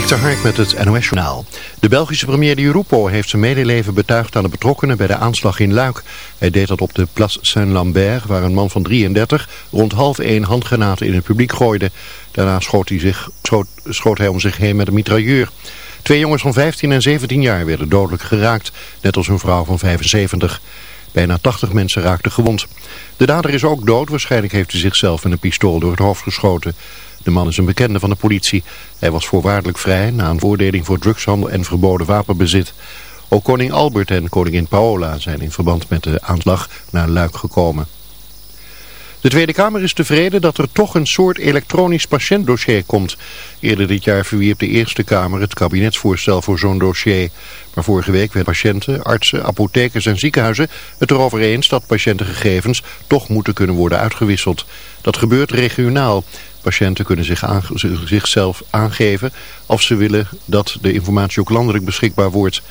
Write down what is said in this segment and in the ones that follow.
Dikter met het NOS-journaal. De Belgische premier Di Rupo heeft zijn medeleven betuigd aan de betrokkenen bij de aanslag in Luik. Hij deed dat op de Place Saint-Lambert, waar een man van 33 rond half één handgranaten in het publiek gooide. Daarna schoot hij, zich, schoot hij om zich heen met een mitrailleur. Twee jongens van 15 en 17 jaar werden dodelijk geraakt, net als een vrouw van 75. Bijna 80 mensen raakten gewond. De dader is ook dood, waarschijnlijk heeft hij zichzelf met een pistool door het hoofd geschoten. De man is een bekende van de politie. Hij was voorwaardelijk vrij na een veroordeling voor drugshandel en verboden wapenbezit. Ook koning Albert en koningin Paola zijn in verband met de aanslag naar Luik gekomen. De Tweede Kamer is tevreden dat er toch een soort elektronisch patiëntdossier komt. Eerder dit jaar verwierp de Eerste Kamer het kabinetsvoorstel voor zo'n dossier. Maar vorige week werden patiënten, artsen, apothekers en ziekenhuizen het erover eens dat patiëntengegevens toch moeten kunnen worden uitgewisseld. Dat gebeurt regionaal. Patiënten kunnen zich zichzelf aangeven of ze willen dat de informatie ook landelijk beschikbaar wordt.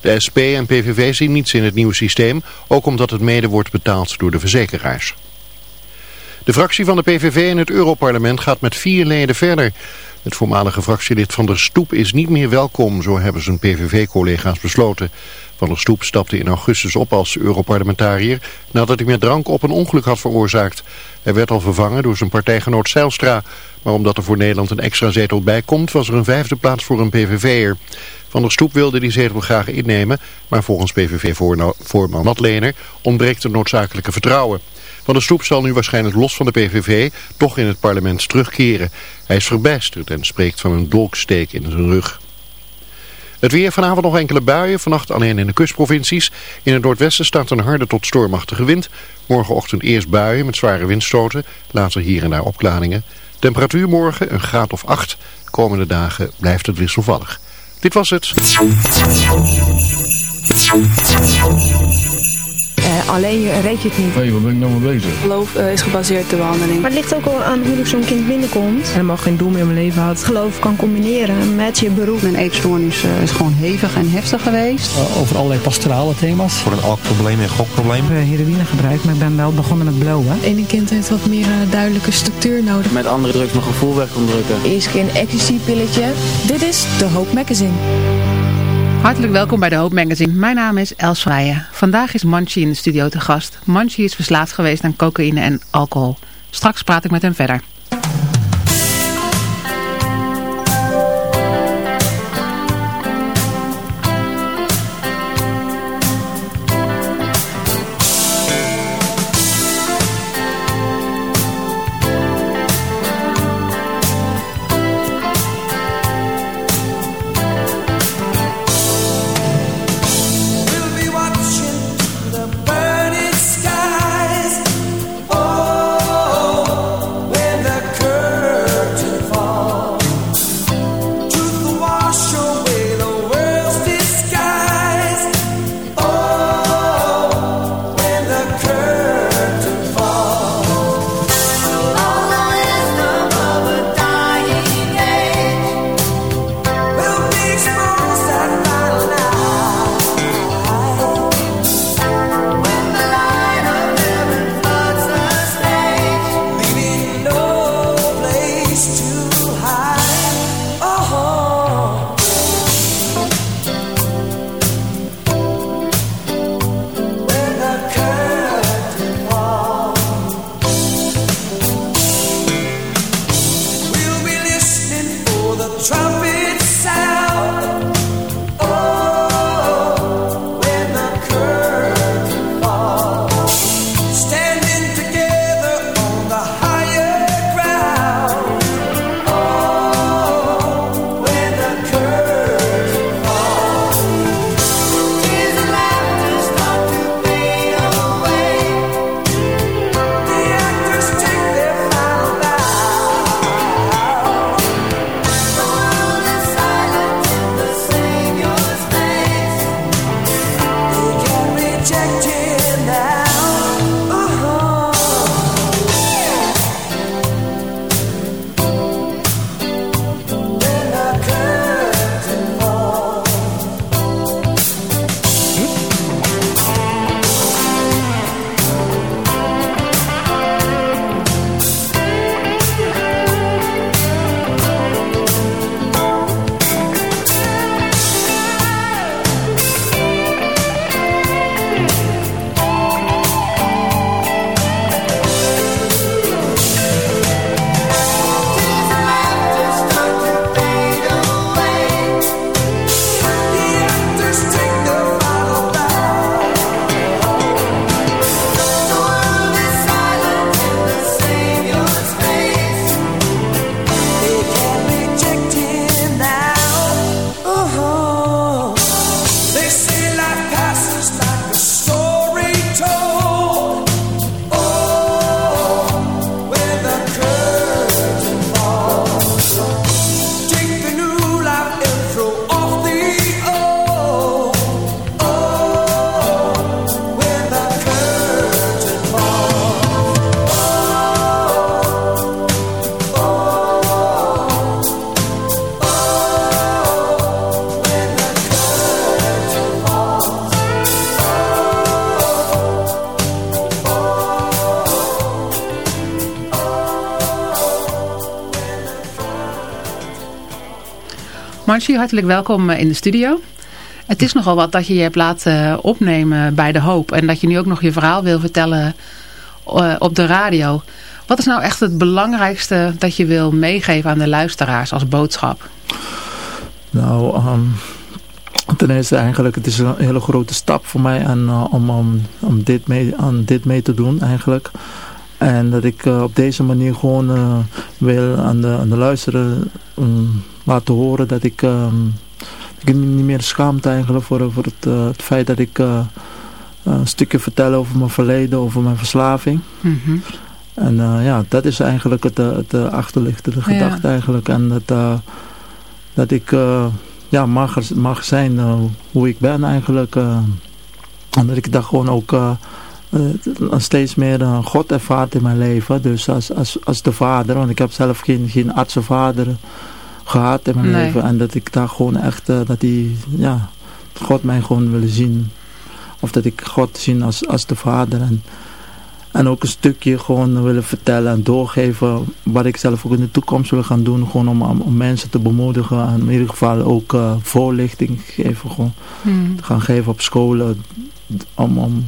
De SP en PVV zien niets in het nieuwe systeem, ook omdat het mede wordt betaald door de verzekeraars. De fractie van de PVV in het Europarlement gaat met vier leden verder. Het voormalige fractielid Van der Stoep is niet meer welkom, zo hebben zijn PVV-collega's besloten. Van der Stoep stapte in augustus op als Europarlementariër nadat hij met drank op een ongeluk had veroorzaakt. Hij werd al vervangen door zijn partijgenoot Zijlstra. Maar omdat er voor Nederland een extra zetel bij komt, was er een vijfde plaats voor een PVV'er. Van der Stoep wilde die zetel graag innemen, maar volgens PVV-voorman Matlener ontbreekt het noodzakelijke vertrouwen. Van der Stoep zal nu waarschijnlijk los van de PVV toch in het parlement terugkeren. Hij is verbijsterd en spreekt van een dolksteek in zijn rug. Het weer vanavond nog enkele buien, vannacht alleen in de kustprovincies. In het noordwesten staat een harde tot stormachtige wind. Morgenochtend eerst buien met zware windstoten, later hier en daar opklaringen. Temperatuur morgen een graad of 8. komende dagen blijft het wisselvallig. Dit was het. Alleen reed je het niet. Nee, waar ben ik nou mee bezig? Geloof uh, is gebaseerd op de behandeling. Maar het ligt ook al aan hoe zo'n kind binnenkomt. En mag geen doel meer in mijn leven had. Geloof kan combineren met je beroep. Mijn eetstoornis uh, is gewoon hevig en heftig geweest. over allerlei pastorale thema's. Voor een alkprobleem en gokprobleem. Ik heb heroïne gebruikt, maar ik ben wel begonnen met blowen. Ene kind heeft wat meer duidelijke structuur nodig. Met andere drugs mijn gevoel weg onderdrukken. Eerst keer een ecstasy-pilletje. Dit is de Hoop Magazine. Hartelijk welkom bij de Hoop Magazine. Mijn naam is Els Vrijen. Vandaag is Manchi in de studio te gast. Manchi is verslaafd geweest aan cocaïne en alcohol. Straks praat ik met hem verder. Hartelijk welkom in de studio. Het is nogal wat dat je je hebt laten opnemen bij De Hoop. En dat je nu ook nog je verhaal wil vertellen op de radio. Wat is nou echt het belangrijkste dat je wil meegeven aan de luisteraars als boodschap? Nou, um, ten eerste eigenlijk, het is een hele grote stap voor mij uh, om, om, om dit mee, aan dit mee te doen eigenlijk. En dat ik op deze manier gewoon wil aan de, aan de luisteren um, laten horen dat ik, um, ik niet meer schaamte eigenlijk voor, voor het, het feit dat ik een stukje vertel over mijn verleden, over mijn verslaving. Mm -hmm. En uh, ja, dat is eigenlijk het, het achterliggende gedachte ja. eigenlijk. En dat, uh, dat ik uh, ja, mag, mag zijn hoe ik ben eigenlijk. en dat ik daar gewoon ook steeds meer God ervaart in mijn leven. Dus als, als, als de vader, want ik heb zelf geen, geen artsenvader gehad in mijn nee. leven. En dat ik daar gewoon echt, dat die, ja, God mij gewoon willen zien. Of dat ik God zien als, als de vader. En, en ook een stukje gewoon willen vertellen en doorgeven wat ik zelf ook in de toekomst wil gaan doen. Gewoon om, om mensen te bemoedigen en in ieder geval ook uh, voorlichting geven. Gewoon hmm. te gaan geven op scholen. Om, om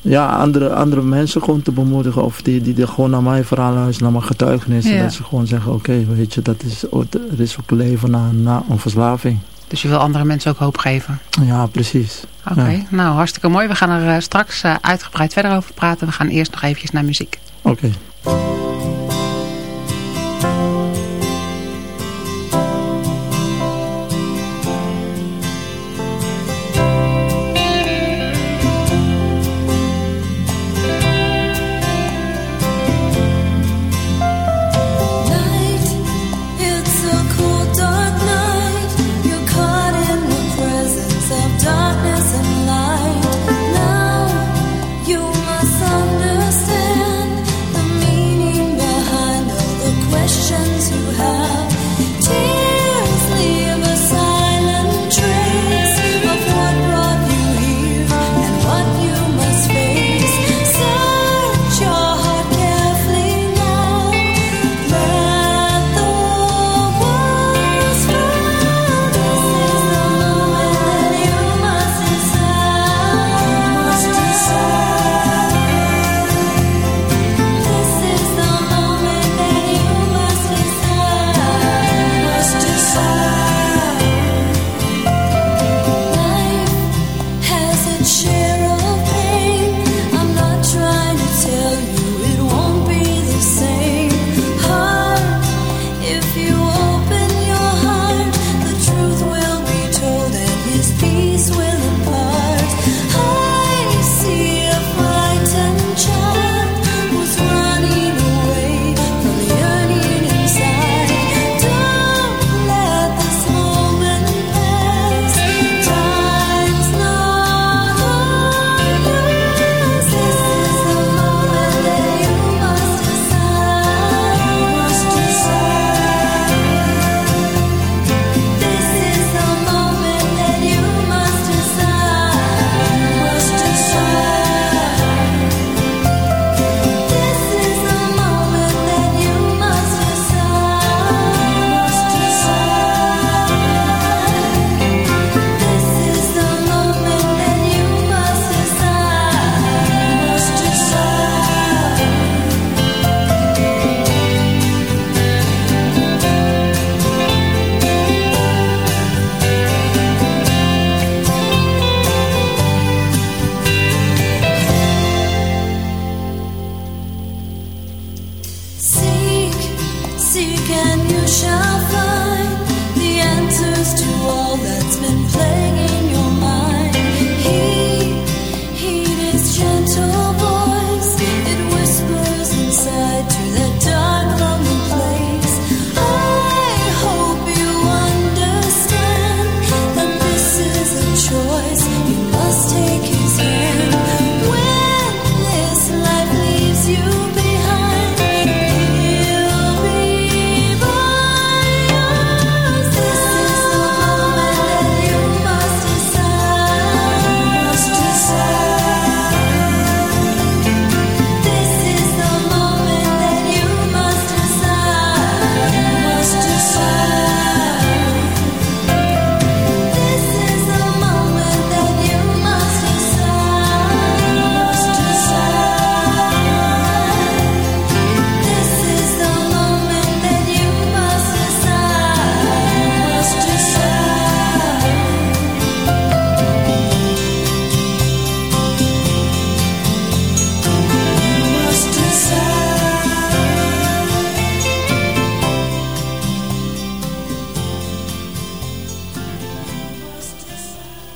ja, andere, andere mensen gewoon te bemoedigen. Of die, die er gewoon naar mijn verhaal luisteren, naar mijn getuigenis. Ja. Dat ze gewoon zeggen, oké, okay, weet je, dat is, er is ook leven na, na een verslaving. Dus je wil andere mensen ook hoop geven? Ja, precies. Oké, okay, ja. nou hartstikke mooi. We gaan er uh, straks uh, uitgebreid verder over praten. We gaan eerst nog eventjes naar muziek. Oké. Okay.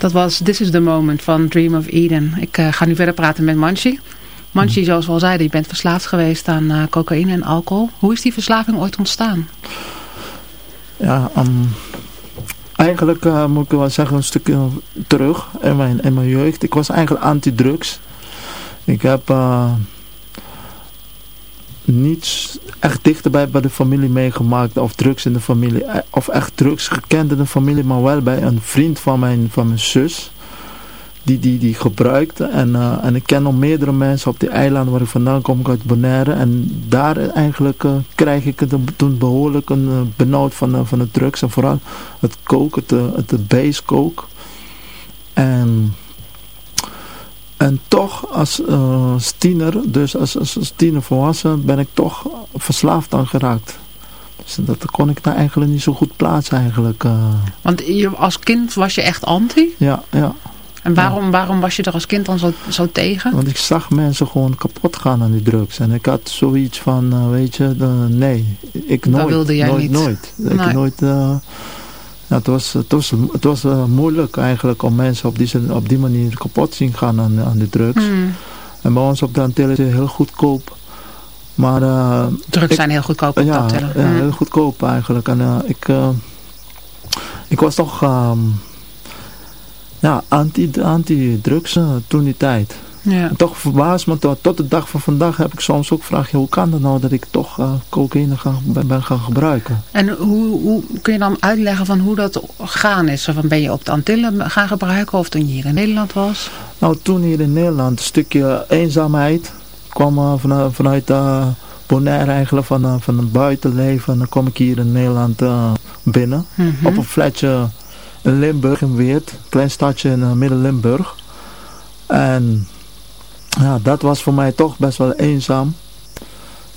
Dat was This is the Moment van Dream of Eden. Ik uh, ga nu verder praten met Manchi. Manchi, mm. zoals we al zeiden, je bent verslaafd geweest aan uh, cocaïne en alcohol. Hoe is die verslaving ooit ontstaan? Ja, um, eigenlijk uh, moet ik wel zeggen een stukje terug in mijn, in mijn jeugd. Ik was eigenlijk anti-drugs. Ik heb niets echt dichterbij bij de familie meegemaakt of drugs in de familie. Of echt drugs gekend in de familie, maar wel bij een vriend van mijn, van mijn zus die, die, die gebruikte. En, uh, en ik ken nog meerdere mensen op die eilanden waar ik vandaan kom, ik uit Bonaire. En daar eigenlijk uh, krijg ik het toen behoorlijk een benauwd van, van de drugs. En vooral het koken, het, het base coke. En, en toch als tiener, dus als, als, als tiener volwassen, ben ik toch verslaafd aan geraakt. Dus dat kon ik daar eigenlijk niet zo goed plaatsen eigenlijk. Want je, als kind was je echt anti? Ja, ja. En waarom, waarom was je er als kind dan zo, zo tegen? Want ik zag mensen gewoon kapot gaan aan die drugs. En ik had zoiets van, uh, weet je, de, nee, ik nooit. Dat wilde jij nooit, niet? Nooit, nee. Ik nooit... Ja, het was, het was, het was uh, moeilijk eigenlijk om mensen op die, op die manier kapot zien gaan aan, aan de drugs. Mm. En bij ons op de Antillen is het heel goedkoop. Maar, uh, drugs ik, zijn heel goedkoop op ja, de Antillen. Ja, mm. heel goedkoop eigenlijk. En uh, ik, ik was toch... Um, ja, anti-drugs anti toen die tijd. Ja. Toch verbaasd me tot, tot de dag van vandaag heb ik soms ook gevraagd, hoe kan dat nou dat ik toch uh, cocaïne ga, ben, ben, gaan gebruiken? En hoe, hoe kun je dan uitleggen van hoe dat gegaan is? Of ben je op de Antillen gaan gebruiken of toen je hier in Nederland was? Nou, toen hier in Nederland, een stukje eenzaamheid kwam uh, vanuit, vanuit uh, Bonaire eigenlijk, van, van een buitenleven. En dan kom ik hier in Nederland binnen, mm -hmm. op een flatje in Limburg, in Weert. Een klein stadje in Midden-Limburg. En ja, dat was voor mij toch best wel eenzaam.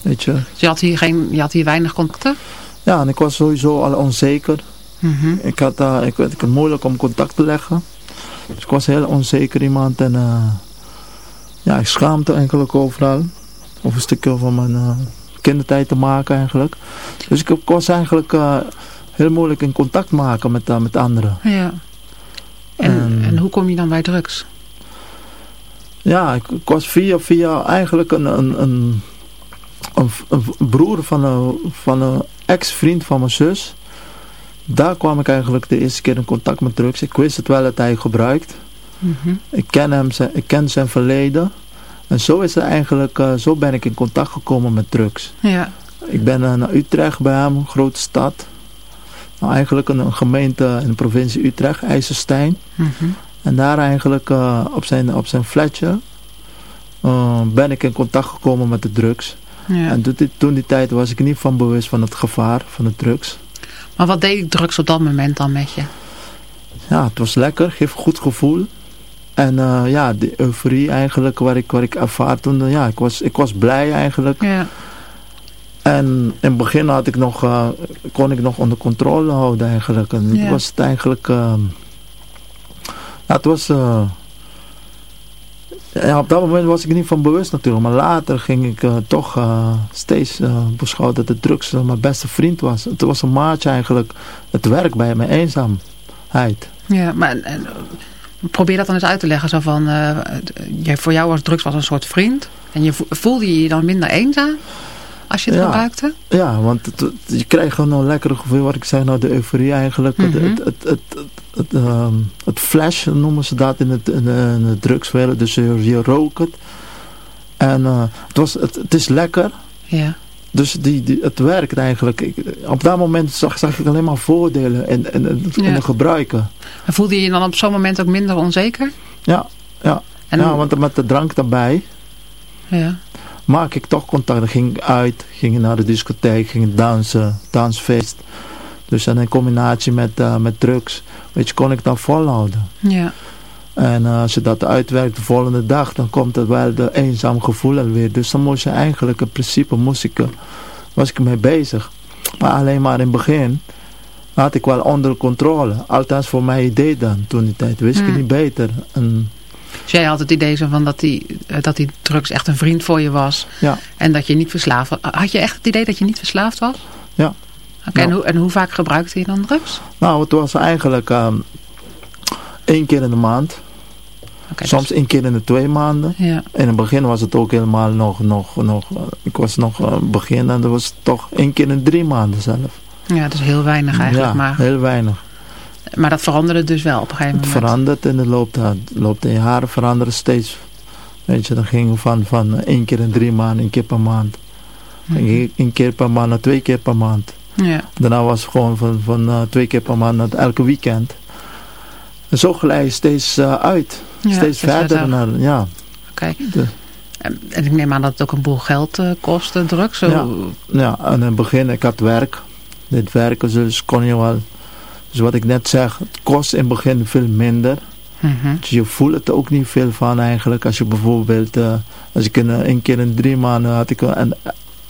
Weet je. Dus je had hier, geen, je had hier weinig contacten? Ja, en ik was sowieso al onzeker. Mm -hmm. ik, had, uh, ik, ik had het moeilijk om contact te leggen. Dus ik was heel onzeker iemand. En uh, ja, ik schaamde eigenlijk overal. Of een stukje van mijn uh, kindertijd te maken eigenlijk. Dus ik, ik was eigenlijk heel moeilijk in contact maken met, met anderen. Ja. En, um, en hoe kom je dan bij drugs? Ja, ik, was via, via eigenlijk een, een, een, een, broer van een, van een ex-vriend van mijn zus. Daar kwam ik eigenlijk de eerste keer in contact met drugs. Ik wist het wel dat hij gebruikt. Mm -hmm. Ik ken hem, ik ken zijn verleden. En zo is het eigenlijk, uh, zo ben ik in contact gekomen met drugs. Ja. Ik ben uh, naar Utrecht bij hem, een grote stad. Nou, eigenlijk een, een, gemeente in de provincie Utrecht, IJsselstein. Mm -hmm. En daar eigenlijk uh, op, zijn, op zijn flatje uh, ben ik in contact gekomen met de drugs. Ja. En toen, toen die tijd was ik niet van bewust van het gevaar van de drugs. Maar wat deed drugs op dat moment dan met je? Ja, het was lekker, geeft een goed gevoel. En uh, ja, de euforie eigenlijk waar ik, waar ik ervaar toen, ja, ik was, ik was blij eigenlijk. Ja. En in het begin had ik nog, kon ik nog onder controle houden eigenlijk. En ja. was het eigenlijk... het was... Uh, ja, op dat moment was ik niet van bewust natuurlijk. Maar later ging ik toch steeds beschouwen dat de drugs mijn beste vriend was. Het was een maatje eigenlijk. Het werk bij mijn eenzaamheid. Ja, maar... Probeer dat dan eens uit te leggen. Zo van, voor jou was drugs was een soort vriend. En je voelde je je dan minder eenzaam? Als je het ja, gebruikte? Ja, want het, het, je krijgt gewoon een lekkere gevoel. Wat ik zei, nou de euforie eigenlijk. Mm -hmm. Het, het, het, het, um, het flash noemen ze dat in het, in de, drugswereld. Dus je, je rookt het. En uh, het, was, het, het is lekker. Ja. Dus die, die, het werkt eigenlijk. Ik, op dat moment zag, zag ik alleen maar voordelen in ja. het gebruiken. En voelde je je dan op zo'n moment ook minder onzeker? Ja, ja. En ja want met de drank daarbij ja. Maak ik toch contact. Ik ging uit, ging naar de discotheek, ging dansen, dansfeest. Dus en in combinatie met, uh, met drugs, weet je, kon ik dan volhouden. Ja. En uh, als je dat uitwerkt de volgende dag, dan komt het wel de eenzaam gevoel alweer. Dus dan moest je eigenlijk, in principe moest ik, was ik mee bezig. Maar alleen maar in het begin had ik wel onder controle. Althans voor mijn idee dan, toen die tijd. Wist Hmm. ik niet beter. En, Dus jij had het idee zo van dat die, eh, dat die drugs echt een vriend voor je was. ja, En dat je niet verslaafd was. Had je echt het idee dat je niet verslaafd was? Ja. Oké, Ja. en, hoe, en hoe vaak gebruikte je dan drugs? nou het was eigenlijk... ehm, één keer in de maand. Okay, Soms dus... één keer in de twee maanden. Ja. In het begin was het ook helemaal nog, nog, nog ik was nog uh, begin en dat was toch één keer in drie maanden zelf. Ja, dat is heel weinig eigenlijk. Ja, maar... heel weinig. Maar dat veranderde dus wel op een gegeven moment. Het verandert in de loop, de loop der jaren veranderen steeds. Weet je, dan gingen we van, van één keer in drie maanden, één keer per maand. Mm -hmm. Één keer per maand naar twee keer per maand. Ja. Daarna was het gewoon van, van uh, twee keer per maand naar elke weekend. En zo geleid steeds uh, uit. Ja, steeds verder naar, ja. Oké. Okay. En ik neem aan dat het ook een boel geld uh, kostte, druk. Zo. Ja, ja, en in het begin, ik had werk. Dit werken, dus kon je wel... Dus wat ik net zeg, het kost in het begin veel minder. Mm -hmm. Dus je voelt het ook niet veel van eigenlijk. Als je bijvoorbeeld, uh, als ik in, een keer in drie maanden had ik een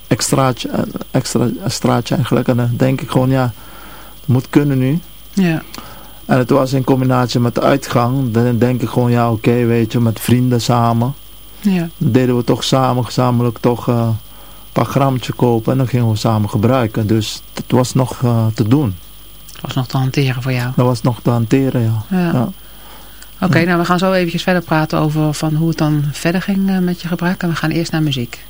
extraatje, een extra extraatje eigenlijk. En dan denk ik gewoon, ja, het moet kunnen nu. Ja. En het was in combinatie met de uitgang. Dan denk ik gewoon, ja oké, okay, weet je, met vrienden samen. Ja. Dan deden we toch samen, gezamenlijk toch uh, een paar grammetjes kopen. En dan gingen we samen gebruiken. Dus het was nog uh, te doen. Het was nog te hanteren voor jou? Dat was nog te hanteren, ja. ja. ja. Oké, okay, nou we gaan zo eventjes verder praten over van hoe het dan verder ging uh, met je gebruik. En we gaan eerst naar muziek.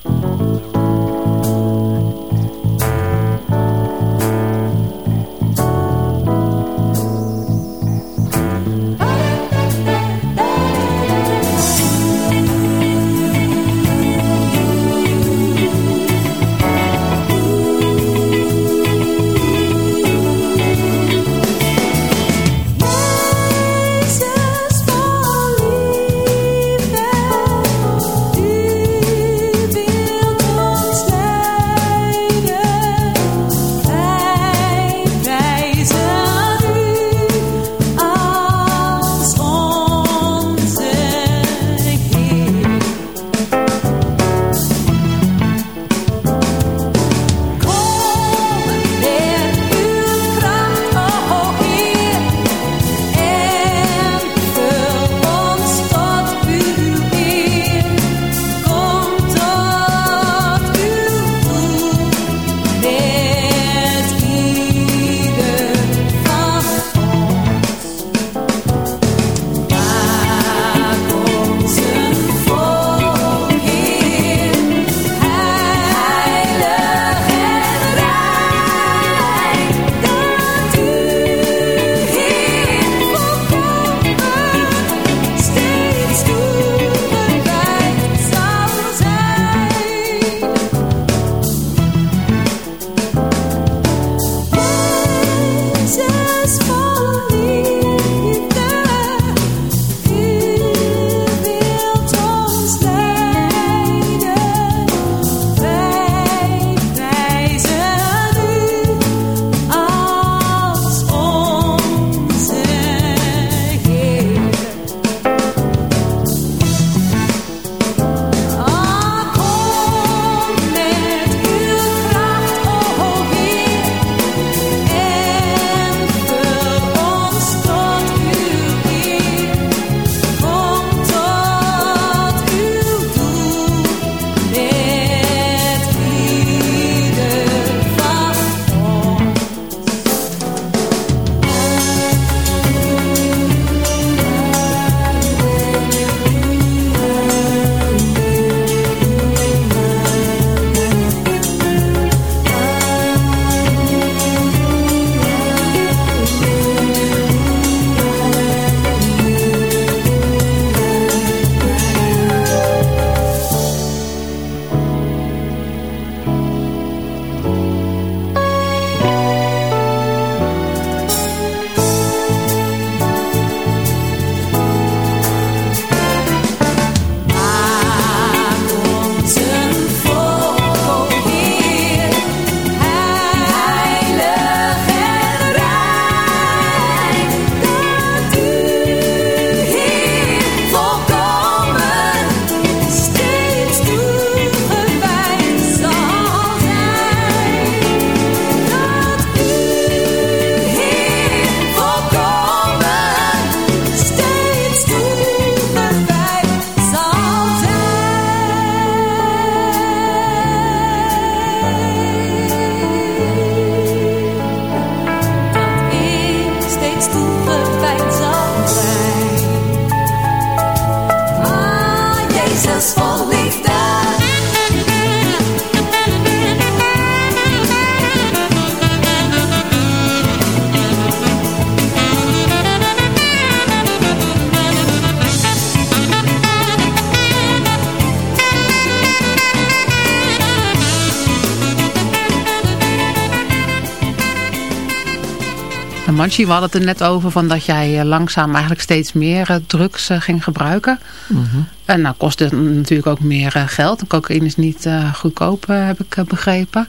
We hadden het er net over van dat jij langzaam eigenlijk steeds meer drugs ging gebruiken. Mhm. En nou kost het natuurlijk ook meer geld. Cocaïne is niet goedkoop, heb ik begrepen.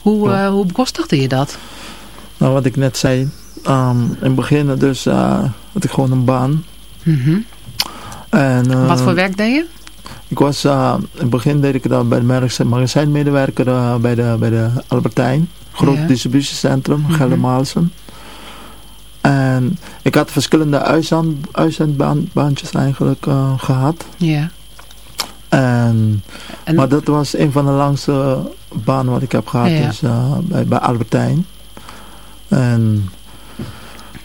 Hoe, Ja. hoe bekostigde je dat? Nou, wat ik net zei, ehm, in het begin dus eh, had ik gewoon een baan. Mhm. En, eh, Wat voor werk deed je? Ik was, eh, in het begin deed ik dat bij de magazijn- magazijnmedewerker eh, bij, de, bij de Albertijn. Groot Ja. distributiecentrum. Geldermalsen. En ik had verschillende uitzend, uitzendbaantjes eigenlijk eh, gehad. Ja. En, En- Maar dat was een van de langste banen wat ik heb gehad, Ja. dus, eh, bij, bij Albertijn. En,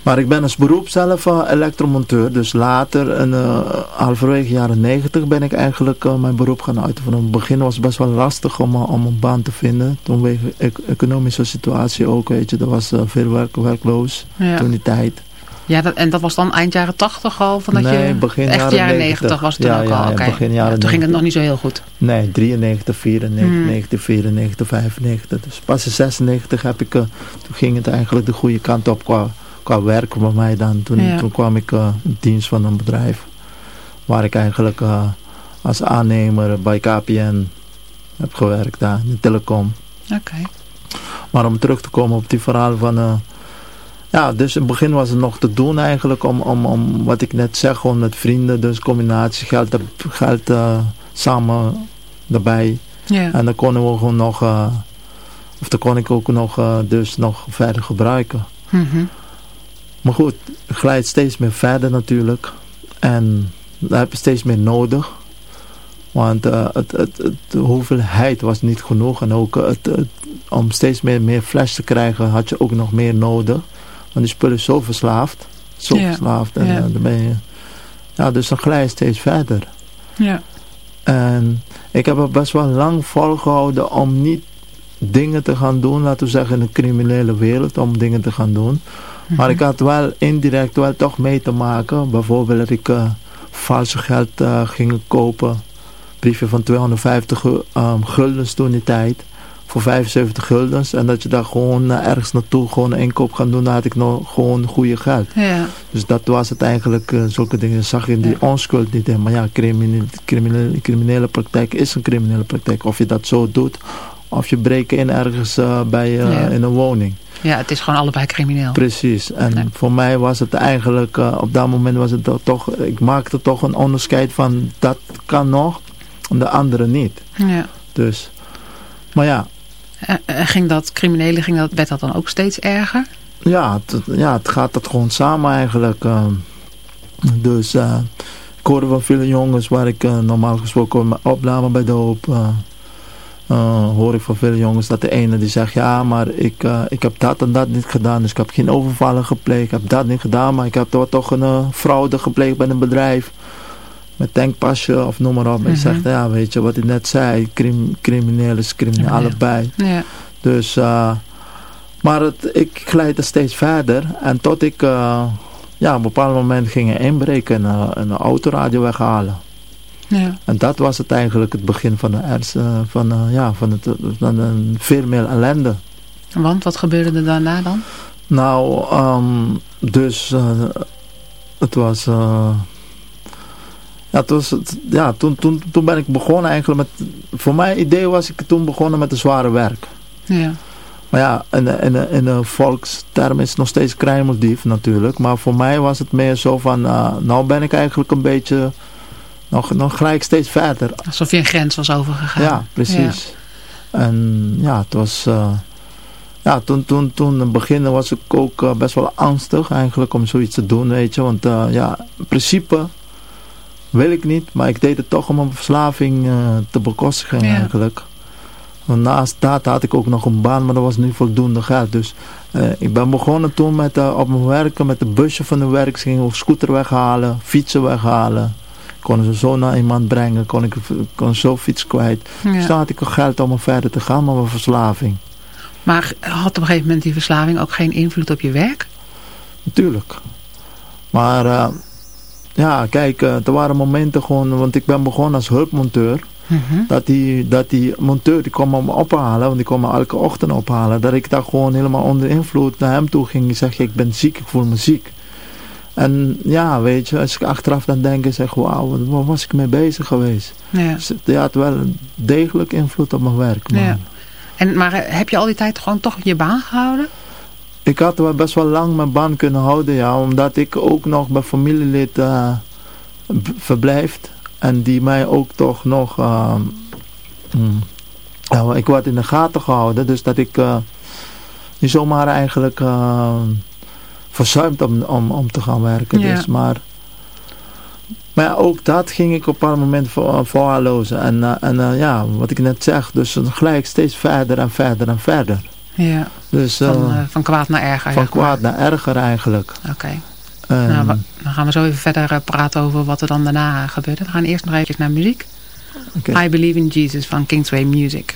maar ik ben als beroep zelf eh, elektromonteur, dus later, in, eh, halverwege jaren negentig, ben ik eigenlijk eh, mijn beroep gaan uitoefenen. In het begin was het best wel lastig om, om een baan te vinden, toen wegen de economische situatie ook, weet je, er was veel werk, werkloos Ja. toen die tijd. Ja, dat, en dat was dan eind jaren 80 al? Van dat Nee, je, begin echt jaren jaren 90. 90 was het toen Ja, ook ja, al? ja, begin jaren Ja, toen ging het 90. nog niet zo heel goed. Nee, 93, 94, Hmm. 94, 95. Dus pas in 96 heb ik, toen ging het eigenlijk de goede kant op qua, qua werk bij mij dan. Toen, Ja. toen kwam ik eh, in dienst van een bedrijf waar ik eigenlijk eh, als aannemer bij KPN heb gewerkt daar, in de telecom. Oké. Maar om terug te komen op die verhaal van... eh, ja, dus in het begin was het nog te doen eigenlijk om, om, om wat ik net zeg, gewoon met vrienden, dus combinatie geld, geld eh, samen erbij. Ja. En dan konden we gewoon nog, eh, of dan kon ik ook nog, eh, dus nog verder gebruiken. Mhm. Maar goed, het glijdt steeds meer verder natuurlijk. En daar heb je steeds meer nodig. Want eh, het, het, het, de hoeveelheid was niet genoeg. En ook eh, het, het- om steeds meer, meer fles te krijgen had je ook nog meer nodig. Want die spullen is zo verslaafd. Zo Ja, verslaafd. En ja. eh, dan ben je... Ja, dus dan glij je steeds verder. Ja. En ik heb er best wel lang volgehouden om niet dingen te gaan doen, laten we zeggen in de criminele wereld, om dingen te gaan doen. Maar ik had wel indirect wel toch mee te maken. Bijvoorbeeld dat ik uh, valse geld uh, ging kopen. Briefje van 250 um, guldens toen die tijd. Voor 75 guldens. En dat je daar gewoon uh, ergens naartoe gewoon een inkoop gaan doen. Dan had ik nog gewoon goede geld. Ja. Dus dat was het eigenlijk. Zulke dingen zag je in die ja. onschuld niet in. Maar ja, criminele, criminele, criminele praktijk is een criminele praktijk. Of je dat zo doet. Of je breekt in ergens uh, bij, uh, ja. in een woning. Ja, het is gewoon allebei crimineel. Precies. En voor mij was het eigenlijk, uh, op dat moment was het toch, ik maakte toch een onderscheid van dat kan nog en de andere niet. Ja. Dus, maar ja. En, ging dat criminele, ging dat, werd dat dan ook steeds erger? Ja, het, ja, het gaat dat gewoon samen eigenlijk. Dus ik hoorde van veel jongens waar ik normaal gesproken opname bij de hoop. Uh, hoor ik van veel jongens dat de ene die zegt ja maar ik, uh, ik heb dat en dat niet gedaan. Dus ik heb geen overvallen gepleegd. Ik heb dat niet gedaan maar ik heb toch, toch een uh, fraude gepleegd bij een bedrijf. Met tankpasje of noem maar op. Mm -hmm. en zegt ja weet je wat ik net zei? Crim, crimineel is crimineel allebei. Ja. dus maar het, ik glijdde steeds verder. En tot ik ja op een bepaald moment ging inbreken en een autoradio weghalen ja. En dat was het eigenlijk het begin van, de ernst, uh, van, uh, ja, van, het, van een veel meer ellende. Want wat gebeurde er daarna dan? Nou, um, dus uh, het was... ja, het was ja toen, toen, toen ben ik begonnen eigenlijk met... Voor mijn idee was ik toen begonnen met een zware werk. Ja. Maar ja, in de, in de, in de volksterm is het nog steeds kruimeldief natuurlijk. Maar voor mij was het meer zo van... nou ben ik eigenlijk een beetje nog, nog gelijk steeds verder. Alsof je een grens was overgegaan. Ja, precies. Ja. En ja, het was... Uh, ja, toen, toen, toen in het begin was ik ook uh, best wel angstig eigenlijk om zoiets te doen, weet je. Want uh, ja, in principe wil ik niet, maar ik deed het toch om een verslaving te bekostigen ja. eigenlijk. Want naast dat had ik ook nog een baan, maar dat was niet voldoende geld. Dus ik ben begonnen toen met op mijn werken, met de busje van de werk. Ik ging scooter weghalen, fietsen weghalen kon ze zo naar iemand brengen, kon ik kon zo fiets kwijt. Ja. Dus dan had ik geld om verder te gaan met mijn verslaving. Maar had op een gegeven moment die verslaving ook geen invloed op je werk? Natuurlijk. Maar uh, ja, kijk, uh, er waren momenten gewoon, want ik ben begonnen als hulpmonteur. Mhm. Dat, die, dat die monteur, die kwam me ophalen, want die kwam me elke ochtend ophalen. Dat ik daar gewoon helemaal onder invloed naar hem toe ging. Ik zeg, ik ben ziek, ik voel me ziek. En ja, weet je, als ik achteraf dan denk en zeg, wauw, waar was ik mee bezig geweest? Ja. Dus het had wel een degelijk invloed op mijn werk. Ja. En, maar eh, heb je al die tijd gewoon toch je baan gehouden? Ik had wel best wel lang mijn baan kunnen houden, ja. Omdat ik ook nog bij familielid uh, verblijft. En die mij ook toch nog... Uh, ja, ik word in de gaten gehouden. Dus dat ik uh, niet zomaar eigenlijk verzuimd om, om, om te gaan werken. Dus, maar, maar ook dat ging ik op een moment voor, voorlozen. En, en ja, wat ik net zeg, dus dan gelijk steeds verder en verder en verder. Ja, dus, van, uh, van kwaad naar erger. Van kwaad naar erger eigenlijk. Oké. nou, dan gaan we zo even verder praten over wat er dan daarna gebeurde. We gaan eerst nog even naar muziek. Okay. I Believe in Jesus van Kingsway Music.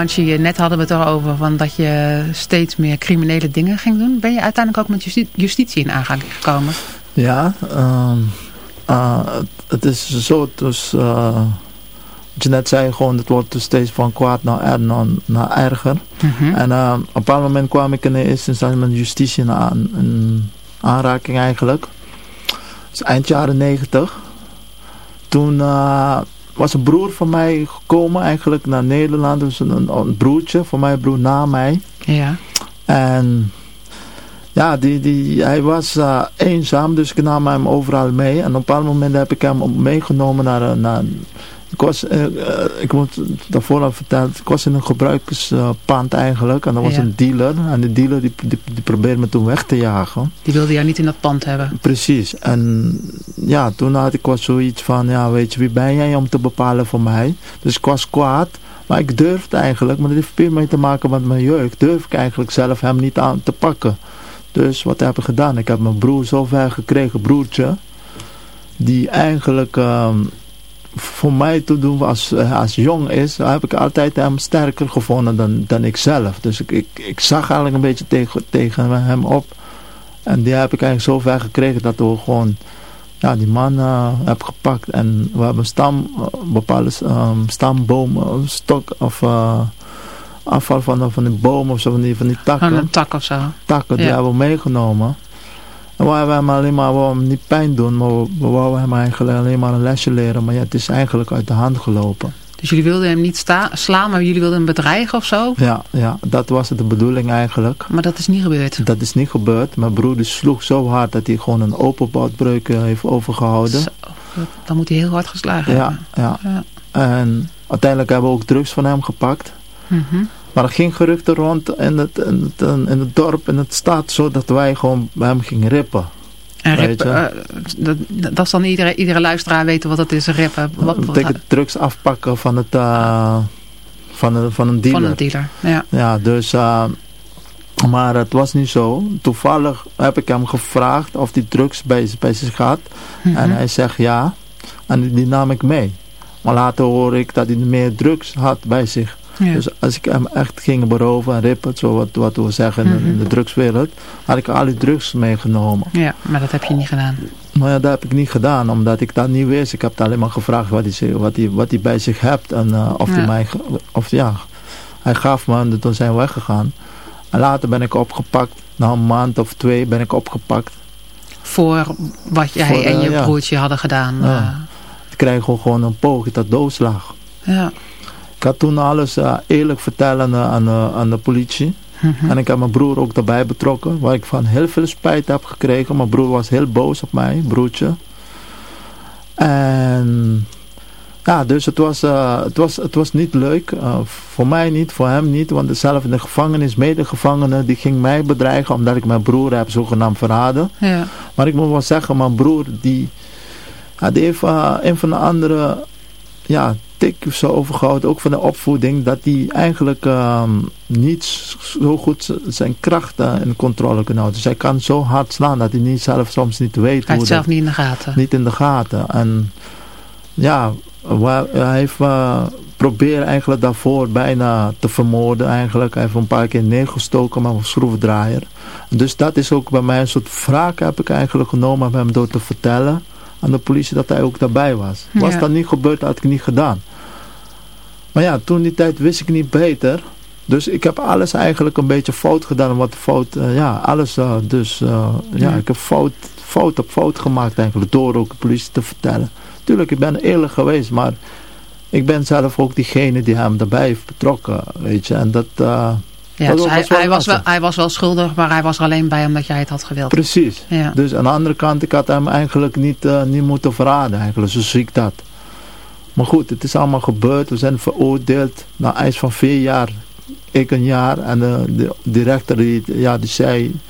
Manchi, net hadden we het erover van dat je steeds meer criminele dingen ging doen. Ben je uiteindelijk ook met justitie in aanraking gekomen? Ja, uh, uh, het is zo dus... Uh, wat je net zei, gewoon, het wordt dus steeds van kwaad naar, er, naar, naar erger. Mhm. En uh, op een bepaald moment kwam ik in de eerste instantie met justitie in, aan, in aanraking eigenlijk. Dus eind jaren negentig. Toen was een broer van mij gekomen eigenlijk naar Nederland. Dus een, een broertje, voor mij broer na mij. Ja. En ja, die, die, hij was uh, eenzaam, dus ik nam hem overal mee. En op een bepaald moment heb ik hem meegenomen naar, naar Ik was, uh, ik moet daarvoor al vertellen, ik was in een gebruikerspand eigenlijk. En er was een dealer. En de dealer die, die, die, probeerde me toen weg te jagen. Die wilde jou niet in dat pand hebben? Precies. En ja, toen had ik was zoiets van, ja weet je, wie ben jij om te bepalen voor mij? Dus ik was kwaad. Maar ik durfde eigenlijk, maar dat heeft veel mee te maken met mijn jeugd. Durf ik eigenlijk zelf hem niet aan te pakken. Dus wat heb ik gedaan? Ik heb mijn broer zover gekregen, broertje. Die eigenlijk... Uh, voor mij te doen als, eh, als jong is, heb ik altijd hem sterker gevonden dan, dan ik zelf. Dus ik, ik, ik zag eigenlijk een beetje tegen, tegen hem op. En die heb ik eigenlijk zo ver gekregen dat we gewoon ja, die man uh, heb gepakt. En we hebben stam, uh, bepaalde um, stamboom, stok of uh, afval van, van een boom of zo, van die, van die takken. Van een tak of zo. Takken, die hebben we meegenomen. We hebben hem alleen maar, we hem niet pijn doen, maar we, we wouden hem eigenlijk alleen maar een lesje leren. Maar ja, het is eigenlijk uit de hand gelopen. Dus jullie wilden hem niet slaan, maar jullie wilden hem bedreigen of zo? Ja, ja, dat was de bedoeling eigenlijk. Maar dat is niet gebeurd? Dat is niet gebeurd. Mijn broer sloeg zo hard dat hij gewoon een open botbreuk heeft overgehouden. Zo, dan moet hij heel hard geslagen ja, hebben. Ja, ja. En uiteindelijk hebben we ook drugs van hem gepakt. Mm maar er ging geruchten rond in het, in het, in het dorp, in het stad, zodat wij gewoon bij hem gingen rippen. En rippen, uh, dat, dat is dan iedere, iedere luisteraar weten wat dat is, rippen. Wat, dat betekent drugs afpakken van, het, uh, van, een, van een dealer. Van een dealer, ja. Ja, dus... Uh, maar het was niet zo. Toevallig heb ik hem gevraagd of hij drugs bij, bij zich had. Mm -hmm. En hij zegt ja. En die nam ik mee. Maar later hoor ik dat hij meer drugs had bij zich. Ja. Dus als ik hem echt ging beroven en rippen, zo wat, wat we zeggen in, Mhm. in de drugswereld, had ik al die drugs meegenomen. Ja, maar dat heb je niet gedaan. Maar ja, dat heb ik niet gedaan, omdat ik dat niet wist. Ik heb alleen maar gevraagd wat hij, wat hij, wat hij bij zich hebt en uh, of Ja. hij mij, of ja, hij gaf me en toen zijn we weggegaan. En later ben ik opgepakt, na een maand of twee ben ik opgepakt. Voor wat jij Voor, en eh, je broertje hadden gedaan. Ja. Ik kreeg gewoon een poging tot doodslag. eh, ja. Ik had toen alles eh, eerlijk vertellen eh, aan, de- aan de politie. Mhm. En ik heb mijn broer ook daarbij betrokken. Waar ik van heel veel spijt heb gekregen. Mijn broer was heel boos op mij, broertje. En ja, dus het was, eh, het was, het was niet leuk. Eh, voor mij niet, voor hem niet. Want zelf in de gevangenis, medegevangene, die ging mij bedreigen. Omdat ik mijn broer heb zogenaamd verraden. ja. Maar ik moet wel zeggen, mijn broer die, ja, die heeft uh, een van de andere ja, tik of zo overgehouden, ook van de opvoeding, dat hij eigenlijk ehm, niet zo goed zijn krachten in controle kan houden. Dus hij kan zo hard slaan dat hij niet zelf soms niet weet Hij hoe heeft zelf niet in de gaten. niet in de gaten. En ja, hij heeft uh, proberen eigenlijk daarvoor bijna te vermoorden eigenlijk. Hij heeft een paar keer neergestoken met een schroevendraaier. Dus dat is ook bij mij een soort wraak heb ik eigenlijk genomen op hem door te vertellen aan de politie dat hij ook daarbij was. Was dat niet gebeurd, had ik niet gedaan. Maar ja, toen die tijd wist ik niet beter. Dus ik heb alles eigenlijk een beetje fout gedaan. Wat fout, eh, ja, alles. eh, dus eh, ja, Ja. ik heb fout, fout op fout gemaakt eigenlijk. Door ook de politie te vertellen. Tuurlijk, ik ben eerlijk geweest. Maar ik ben zelf ook diegene die hem daarbij heeft betrokken. Weet je. En dat... eh, Ja, dus hij, was wel hij, was wel, hij was wel schuldig, maar hij was er alleen bij omdat jij het had gewild. Precies. Ja. Dus aan de andere kant, ik had hem eigenlijk niet, eh, niet moeten verraden eigenlijk, zo zie ik dat. Maar goed, het is allemaal gebeurd, we zijn veroordeeld na eis van vier jaar, ik een jaar. En de, de, de rechter die, ja, die zei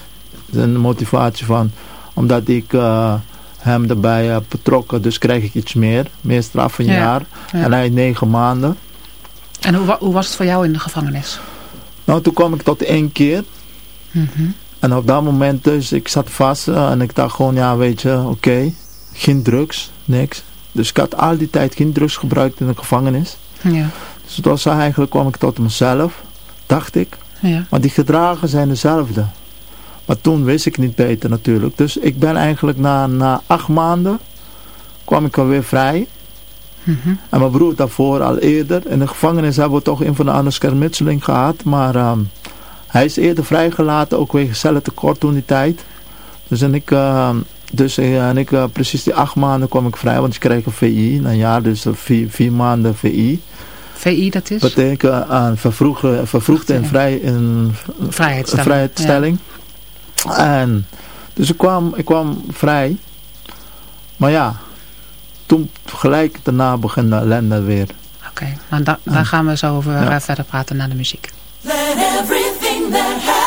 zijn motivatie van, omdat ik eh, hem erbij heb betrokken, dus krijg ik iets meer, meer straf een Ja. jaar. Ja. En hij negen maanden. En hoe, hoe was het voor jou in de gevangenis? Nou, toen kwam ik tot één keer. Mhm. En op dat moment dus, ik zat vast eh, en ik dacht gewoon, ja weet je, oké, geen drugs, niks. Dus ik had al die tijd geen drugs gebruikt in de gevangenis. Ja. Dus het was eigenlijk, kwam ik tot mezelf, dacht ik. Ja. Maar die gedragen zijn dezelfde. Maar toen wist ik niet beter natuurlijk. Dus ik ben eigenlijk na, na acht maanden, kwam ik alweer vrij. En mijn broer daarvoor al eerder. In de gevangenis hebben we toch een van de andere schermutseling gehad. Maar ehm, hij is eerder vrijgelaten, ook wegens cellentekort toen die tijd. Dus en ik, ehm, dus, eh, en ik eh, precies die acht maanden kwam ik vrij, want ik kreeg een VI. Een jaar, dus eh, vier, vier maanden VI. VI dat is? Dat betekent aan vervroegde, vervroegde en vrij, in, Vrijheidsstelling. vrijheidsstelling. En dus ik kwam, ik kwam vrij. Maar ja, toen gelijk daarna begon de ellende weer. Oké, okay, nou da daar gaan we zo over ja. verder praten naar de muziek. Let everything that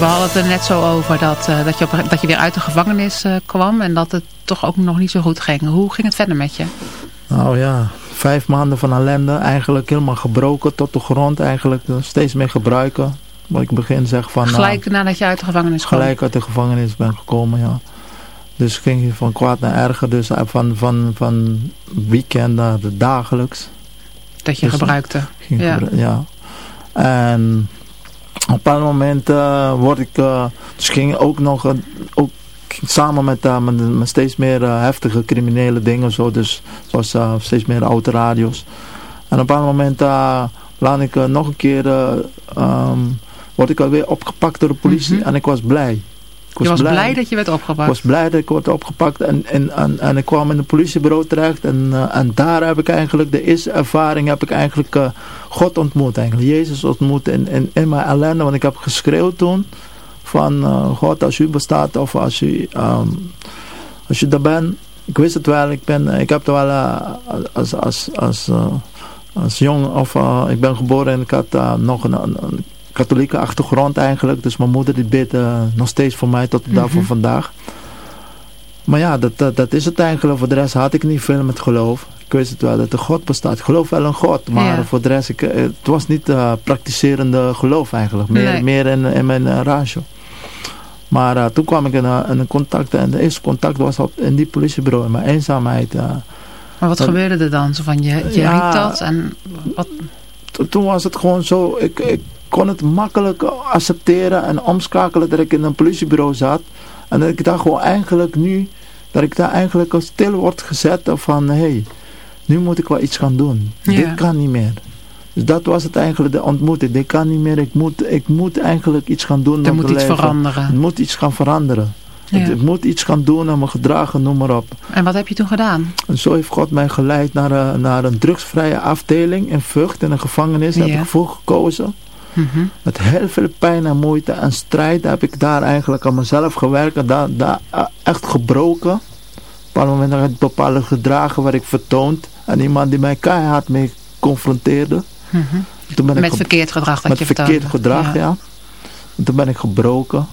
we hadden het er net zo over dat, eh, dat, je op, dat je weer uit de gevangenis eh, kwam en dat het toch ook nog niet zo goed ging. Hoe ging het verder met je? Nou ja, vijf maanden van ellende. Eigenlijk helemaal gebroken tot de grond. Eigenlijk eh, steeds meer gebruiken. Wat ik begin zeg van... Gelijk nadat je uit de gevangenis kwam? gelijk uit de gevangenis ben gekomen, ja. Dus ging je van kwaad naar erger. Dus van, van, van weekend naar de dagelijks. Dat je Dus, gebruikte? Ging Ja. gebru- ja. En op een bepaald moment eh, word ik... eh, dus ging ook nog... eh, ook samen met, met, met steeds meer heftige criminele dingen. Zo, dus zoals steeds meer autoradio's. En op een bepaald moment laat ik nog een keer... eh, ehm, word ik alweer opgepakt door de politie. Mhm. En ik was blij. Ik Je was blij. dat je werd ik opgepakt? was blij dat ik werd opgepakt en, en, en, en ik kwam in een politiebureau terecht. En, eh, en daar heb ik eigenlijk, de eerste ervaring heb ik eigenlijk eh, God ontmoet eigenlijk, Jezus ontmoet in, in, in mijn ellende, want ik heb geschreeuwd toen van eh, God als u bestaat of als u, ehm, als u er bent, ik wist het wel, ik, ben, ik heb er wel als, als, als, als jong, of ik ben geboren en ik had nog een katholieke achtergrond eigenlijk. Dus mijn moeder die bidt eh, nog steeds voor mij tot de dag van vandaag. Maar ja, dat, dat, dat is het eigenlijk. Voor de rest had ik niet veel met geloof. Ik wist het wel dat er God bestaat. Ik geloof wel in God, maar voor de rest, ik, het was niet uh, praktiserende geloof eigenlijk. Meer, meer in, in mijn uh, ratio. Maar uh, toen kwam ik in, een contact en de eerste contact was op, in die politiebureau, in mijn eenzaamheid. maar wat gebeurde er dan? Zo van, je, je ja, riep dat en wat... Toen was het gewoon zo, ik, ik kon het makkelijk accepteren en omschakelen dat ik in een politiebureau zat. En dat ik daar gewoon eigenlijk nu, dat ik daar eigenlijk stil word gezet van, hé, hey, nu moet ik wel iets gaan doen. Dit kan niet meer. Dus dat was het eigenlijk, de ontmoeting. Dit kan niet meer, ik moet, ik moet eigenlijk iets gaan doen. Er moet iets leven. veranderen. Het moet iets gaan veranderen. Ja. Ik moet iets gaan doen en me gedragen, noem maar op. En wat heb je toen gedaan? En zo heeft God mij geleid naar een, naar een drugsvrije afdeling in Vught, in een gevangenis. Daar heb ik voor gekozen. Mm Met heel veel pijn en moeite en strijd heb ik daar eigenlijk aan mezelf gewerkt. En daar, daar eh, echt gebroken. Op een bepaald moment heb ik bepaalde gedragen waar ik vertoond. En iemand die mij keihard mee confronteerde. Mm -hmm. met verkeerd gedrag dat met je verkeerd gedrag, ja. En toen ben ik gebroken.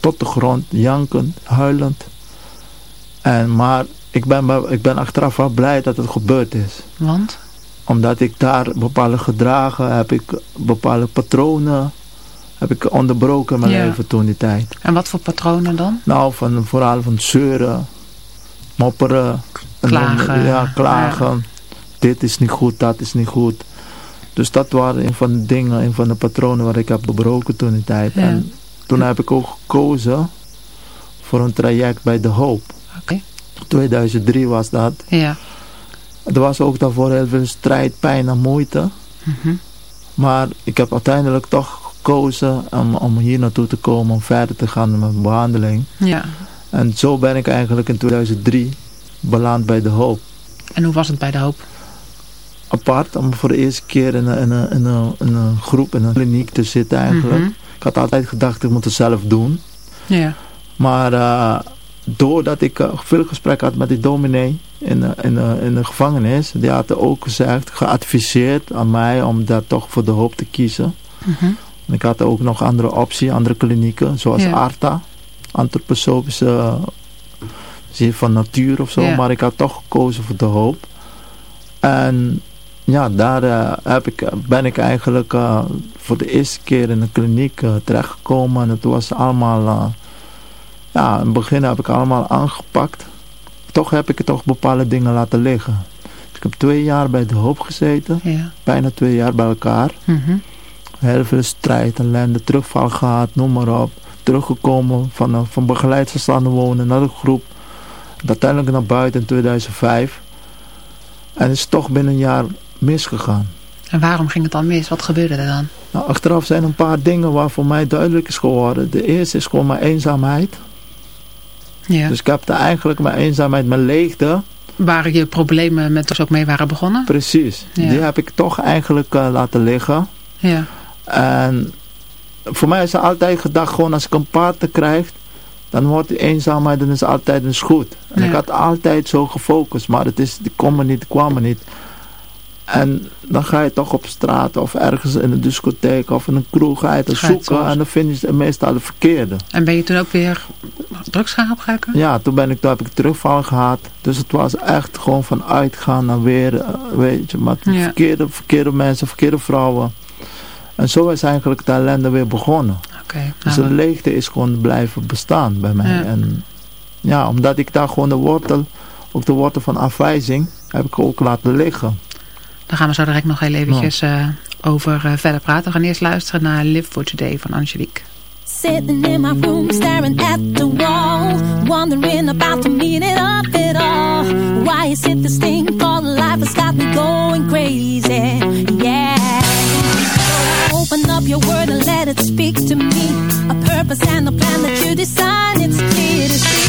Tot de grond, jankend, huilend. En, maar ik ben, ik ben achteraf wel blij dat het gebeurd is. Want? Omdat ik daar bepaalde gedragen heb, ik bepaalde patronen heb ik onderbroken in mijn leven toen die tijd. En wat voor patronen dan? Nou, van, vooral van zeuren, mopperen. Klagen. ja, klagen. Dit is niet goed, dat is niet goed. Dus dat waren een van de dingen, een van de patronen waar ik heb doorbroken toen die tijd. En toen heb ik ook gekozen voor een traject bij De Hoop. Oké. 2003 was dat. Ja. Er was ook daarvoor heel veel strijd, pijn en moeite. Mhm. Maar ik heb uiteindelijk toch gekozen om, om hier naartoe te komen, om verder te gaan met mijn behandeling. Ja. En zo ben ik eigenlijk in 2003 beland bij De Hoop. En hoe was het bij De Hoop? Apart, om voor de eerste keer in een, in een, in een, in een groep, in een kliniek te zitten eigenlijk. Mhm. Ik had altijd gedacht, ik moet het zelf doen. Ja. Maar uh, doordat ik uh, veel gesprek had met die dominee in, uh, in, in de gevangenis. Die had ook gezegd, geadviseerd aan mij om daar toch voor de hoop te kiezen. Mm ik had ook nog andere opties, andere klinieken, zoals ja. ARTA. Antroposofische zie van natuur of zo. Ja. Maar ik had toch gekozen voor de hoop. En ja, daar uh, heb ik, ben ik eigenlijk uh, voor de eerste keer in de kliniek uh, terechtgekomen. En het was allemaal, ja, in het begin heb ik allemaal aangepakt. Toch heb ik toch bepaalde dingen laten liggen. Dus ik heb twee jaar bij de hoop gezeten. Ja. Bijna twee jaar bij elkaar. Mm -hmm. Heel veel strijd, ellende, terugval gehad, noem maar op. Teruggekomen van, van begeleidsverstanden wonen naar de groep. Uiteindelijk naar buiten in 2005. En is toch binnen een jaar misgegaan. En waarom ging het dan mis? Wat gebeurde er dan? Nou, achteraf zijn een paar dingen waar voor mij duidelijk is geworden. De eerste is gewoon mijn eenzaamheid. Ja. Dus ik heb daar eigenlijk mijn eenzaamheid, mijn leegte. Waren je problemen met dus ook mee waren begonnen? Precies. Ja. Die heb ik toch eigenlijk uh, laten liggen. Ja. En voor mij is er altijd gedacht, gewoon als ik een partner krijg, dan wordt die eenzaamheid dan is altijd eens goed. En Ja. ik had altijd zo gefocust, maar het is, die kwam er niet, die kwam er niet. En dan ga je toch op straat of ergens in een discotheek of in een kroeg ga je het zoeken en dan vind je meestal de verkeerde. En ben je toen ook weer drugs gaan gebruiken? Ja, toen, ben ik, toen heb ik terugval gehad. Dus het was echt gewoon van uitgaan naar weer, eh, weet je, Ja. verkeerde, verkeerde mensen, verkeerde vrouwen. En zo is eigenlijk de ellende weer begonnen. Oké. Dus nou, de leegte is gewoon blijven bestaan bij mij. Ja. En ja, omdat ik daar gewoon de wortel, ook de wortel van afwijzing, heb ik ook laten liggen. Daar gaan we zo direct nog heel eventjes eh, over eh, verder praten. We gaan eerst luisteren naar Live for Today van Angelique. Sitting in my room staring at the wall Wondering about the meaning of it all. Why is it this thing called life has got me going crazy? Yeah. Open up your word and let it speak to me. A purpose and a plan that you design It's clear to see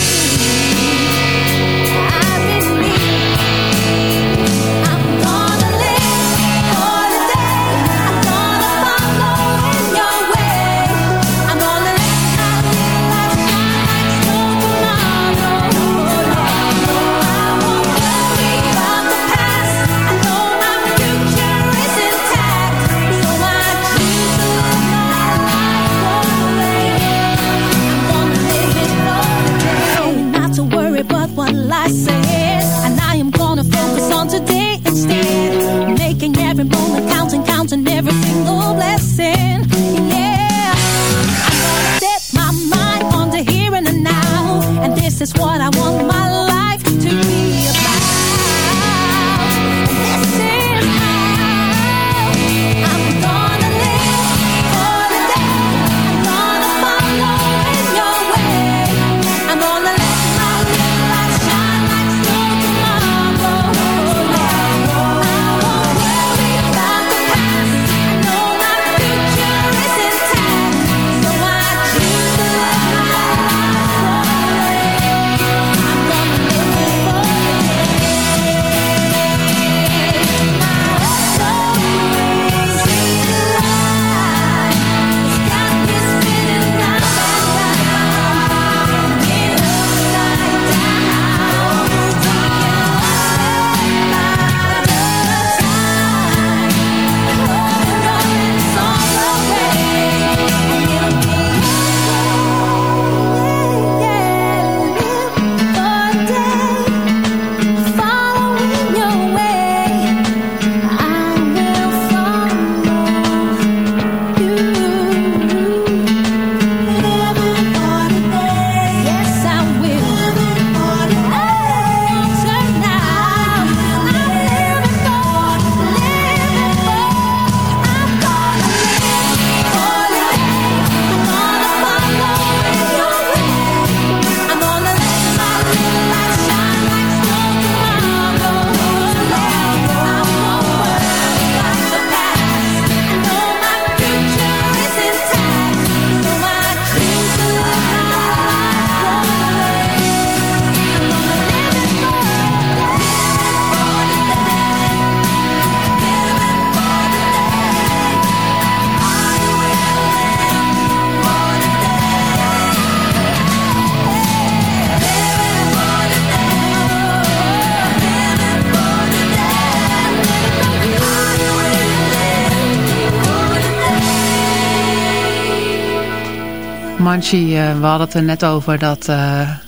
Comanche, we hadden het er net over dat,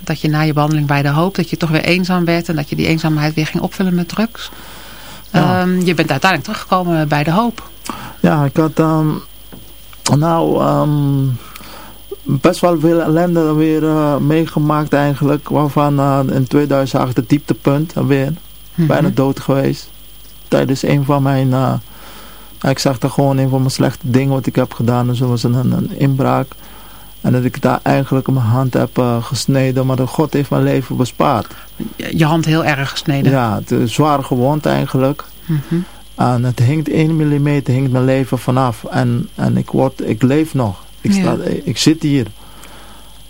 dat je na je behandeling bij de hoop, dat je toch weer eenzaam werd en dat je die eenzaamheid weer ging opvullen met drugs. Ehm, je bent uiteindelijk teruggekomen bij de hoop. Ja, ik had um, nou um, best wel veel ellende weer uh, meegemaakt eigenlijk. Waarvan uh, in 2008 het dieptepunt weer. Mm -hmm. Bijna dood geweest. Tijdens een van mijn... Ik zag er gewoon een van mijn slechte dingen wat ik heb gedaan. Was een, een inbraak. En dat ik daar eigenlijk mijn hand heb uh, gesneden. Maar God heeft mijn leven bespaard. Je hand heel erg gesneden? Ja, het is zwaar gewond eigenlijk. Mm -hmm. En het hinkt 1 mm hinkt mijn leven vanaf. En, en ik, word, ik leef nog. Ik, sta, ja. ik zit hier.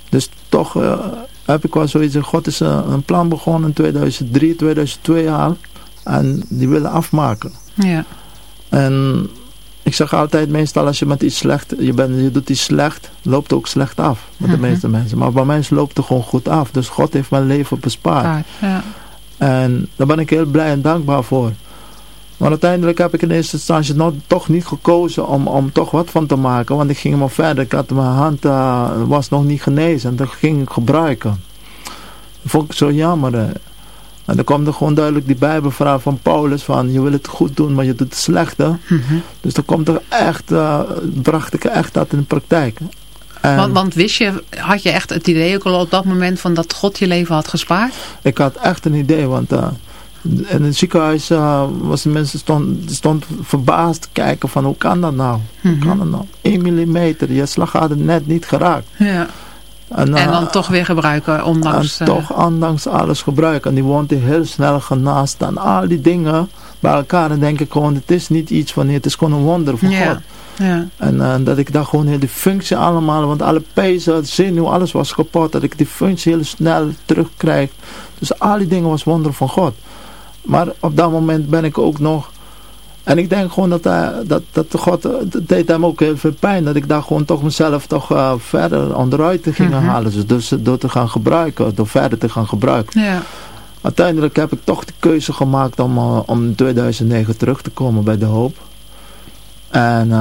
Dus toch uh, heb ik wel zoiets. God is uh, een plan begonnen in 2003, 2002 al. En die willen afmaken. Ja. En ik zeg altijd meestal als je met iets slecht, je, bent, je doet iets slecht, loopt het ook slecht af. Met de Mhm. meeste mensen. Maar bij mij loopt het gewoon goed af. Dus God heeft mijn leven bespaard. Ja. En daar ben ik heel blij en dankbaar voor. Maar uiteindelijk heb ik in eerste instantie nog, toch niet gekozen om, om toch wat van te maken. Want ik ging maar verder. Ik had mijn hand uh, was nog niet genezen. En dat ging ik gebruiken. Dat vond ik zo jammer. En dan kwam er gewoon duidelijk die bijbelverhaal van Paulus. Van je wil het goed doen, maar je doet het slechte. Mm -hmm. Dus dan komt er echt, uh, bracht ik echt dat in de praktijk. En want, want, wist je, had je echt het idee ook al op dat moment van dat God je leven had gespaard? Ik had echt een idee, want uh, in het ziekenhuis uh, was de mensen stond, stond verbaasd te kijken van hoe kan dat nou? Mm -hmm. Hoe kan dat nou? 1 millimeter, je slagader net niet geraakt. Ja. En, en, dan toch weer gebruiken, ondanks... En toch ondanks alles gebruiken. En die woont heel snel genaast aan al die dingen bij elkaar. En denk ik gewoon, het is niet iets van, het is gewoon een wonder van. God. Ja. En uh, dat ik daar gewoon heel die functie allemaal, want alle pezen, zenuw, alles was kapot. Dat ik die functie heel snel terugkrijg. Dus al die dingen was wonder van God. Maar op dat moment ben ik ook nog... En ik denk gewoon dat, hij, dat, dat God, dat deed hem ook heel veel pijn. Dat ik daar gewoon toch mezelf toch uh, verder onderuit te ging Mhm. mm -hmm. halen. Dus, dus door te gaan gebruiken, door verder te gaan gebruiken. Ja. Uiteindelijk heb ik toch de keuze gemaakt om, uh, om in 2009 terug te komen bij De Hoop. En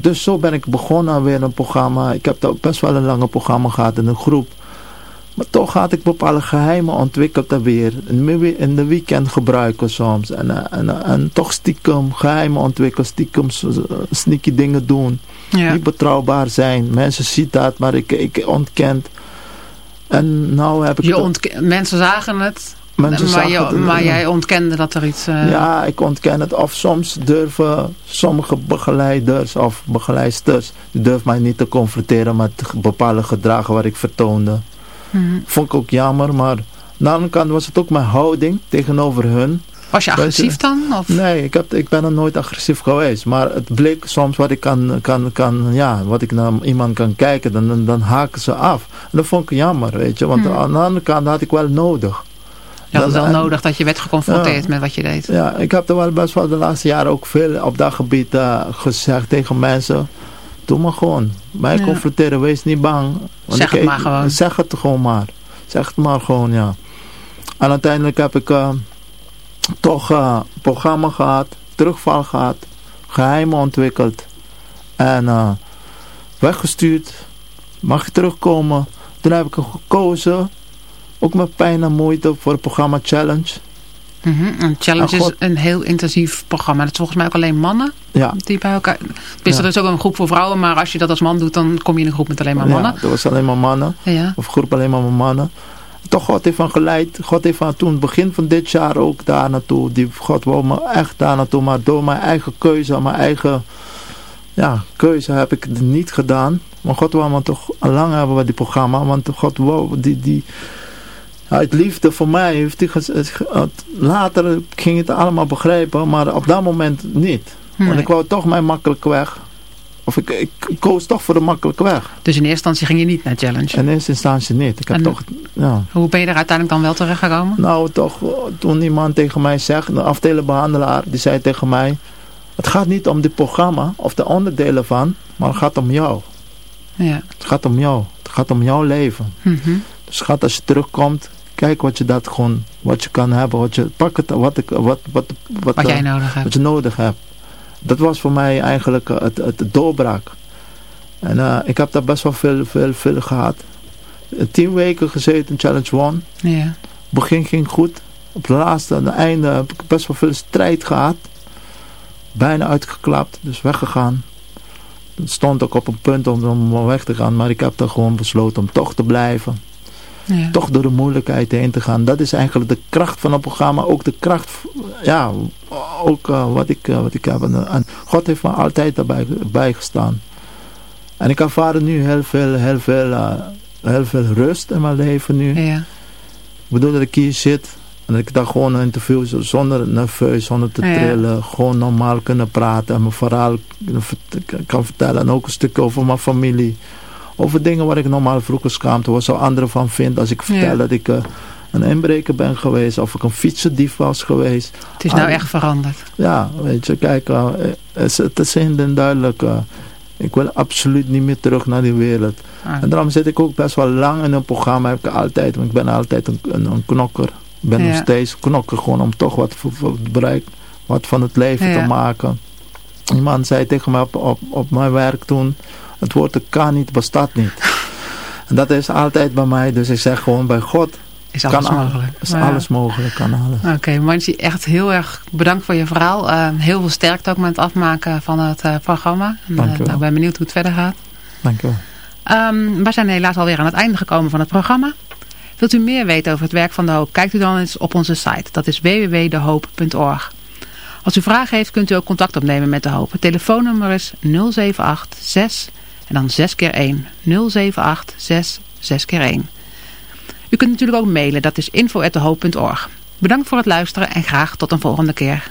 dus zo ben ik begonnen weer een programma. Ik heb best wel een lange programma gehad in een groep. Maar toch had ik bepaalde geheimen ontwikkeld er weer. In de weekend gebruiken soms. En, uh, en, uh, en toch stiekem geheimen ontwikkelen. Stiekem sneaky dingen doen. Ja. Niet betrouwbaar zijn. Mensen zien dat, maar ik, ik ontken. En nou heb ik... Je mensen zagen het. Mensen maar, je, het, maar jij ontkende dat er iets... Uh... Ja, ik ontken het. Of soms durven sommige begeleiders of begeleidsters... die durven mij niet te confronteren met bepaalde gedragen waar ik vertoonde. Mm -hmm. Vond ik ook jammer, maar aan de andere kant was het ook mijn houding tegenover hun. Was je agressief dan? Of? Nee, ik, heb, ik ben er nooit agressief geweest. Maar het bleek soms wat ik kan, kan, kan ja, wat ik naar iemand kan kijken, dan, dan, dan haken ze af. En dat vond ik jammer, weet je. Want Hmm. aan de andere kant had ik wel nodig. Je had het wel en, nodig dat je werd geconfronteerd ja, met wat je deed. Ja, ik heb er wel best wel de laatste jaren ook veel op dat gebied uh, gezegd tegen mensen. Doe maar gewoon. Mij ja. confronteren, wees niet bang. Want zeg het maar gewoon. Zeg het gewoon maar. Zeg het maar gewoon, ja. En uiteindelijk heb ik uh, toch uh, een programma gehad, terugval gehad, geheimen ontwikkeld. En uh, weggestuurd. Mag je terugkomen? Toen heb ik gekozen, ook met pijn en moeite, voor het programma Challenge. Mm -hmm. Challenge is een heel intensief programma. Dat is volgens mij ook alleen mannen ja. die bij elkaar... Dus ja. er is ook een groep voor vrouwen, maar als je dat als man doet, dan kom je in een groep met alleen maar mannen. Ja, dat was alleen maar mannen. Ja. Of groep alleen maar mannen. Toch God heeft van geleid. God heeft van toen begin van dit jaar ook daar naartoe. Die God wou me echt daar naartoe. Maar door mijn eigen keuze, mijn eigen ja, keuze heb ik het niet gedaan. Maar God wou me toch lang hebben bij die programma. Want God wou die... die uit liefde voor mij heeft hij later ging het allemaal begrijpen, maar op dat moment niet. Nee. Want ik wou toch mijn makkelijke weg. Of ik, ik, koos toch voor de makkelijke weg. Dus in eerste instantie ging je niet naar Challenge? In eerste instantie niet. Ik heb en toch, ja. Hoe ben je er uiteindelijk dan wel terecht gekomen? Nou, toch toen iemand tegen mij zegt, een afdelenbehandelaar, die zei tegen mij, het gaat niet om dit programma of de onderdelen van, maar het gaat om jou. Ja. Het gaat om jou. Het gaat om jouw leven. Mm -hmm. Dus gaat als je terugkomt, kijk wat je dat gewoon, wat je kan hebben, wat je, pak het, wat, ik, wat, wat, wat, wat jij nodig hebt. Wat je nodig hebt. Dat was voor mij eigenlijk het, het, het doorbraak. En uh, ik heb daar best wel veel, veel, veel gehad. Tien weken gezeten in Challenge One. Ja. Begin ging goed. Op het laatste, aan het einde heb ik best wel veel strijd gehad. Bijna uitgeklapt, dus weggegaan. Het stond ook op een punt om, om weg te gaan, maar ik heb er gewoon besloten om toch te blijven. Ja. Toch door de moeilijkheid heen te gaan. Dat is eigenlijk de kracht van het programma. Ook de kracht, ja, ook uh, wat, ik, uh, wat ik heb. En God heeft me altijd daarbij bijgestaan. En ik ervaar nu heel veel, heel veel, uh, heel veel rust in mijn leven nu. Ja. Ik bedoel dat ik hier zit en dat ik daar gewoon een interview zonder nerveus, zonder te trillen, gewoon normaal kunnen praten en mijn verhaal kan vertellen. En ook een stuk over mijn familie. Over dingen waar ik normaal vroeger schaamte was, zou anderen van vinden als ik vertel ja. dat ik uh, een inbreker ben geweest of ik een fietsendief was geweest. Het is nou echt veranderd. Ja, weet je, kijk, uh, het is in duidelijk. Uh, ik wil absoluut niet meer terug naar die wereld. Ah. En daarom zit ik ook best wel lang in een programma. Heb ik altijd, want ik ben altijd een, een, een knokker. Ik ben Ja. nog steeds knokker gewoon om toch wat voor, voor het bereik, wat van het leven Ja. te maken. Iemand zei tegen mij op, op, op mijn werk toen, het woord de kan niet bestaat niet. En dat is altijd bij mij, dus ik zeg gewoon bij God Is alles kan al- mogelijk. Is Ja. alles mogelijk, kan alles. Oké, Manji, echt heel erg bedankt voor je verhaal. Eh, heel veel sterkte ook met het afmaken van het eh, programma. En, eh, Dank je wel. nou, ik ben benieuwd hoe het verder gaat. Dankjewel. Ehm, we zijn helaas alweer aan het einde gekomen van het programma. Wilt u meer weten over het werk van De Hoop? Kijkt u dan eens op onze site. Dat is www.dehoop.org. Als u vragen heeft, kunt u ook contact opnemen met De Hoop. Het telefoonnummer is 0786 en dan 6 keer 1. 0786 6 keer 1. U kunt natuurlijk ook mailen. Dat is info.dehoop.org. Bedankt voor het luisteren en graag tot een volgende keer.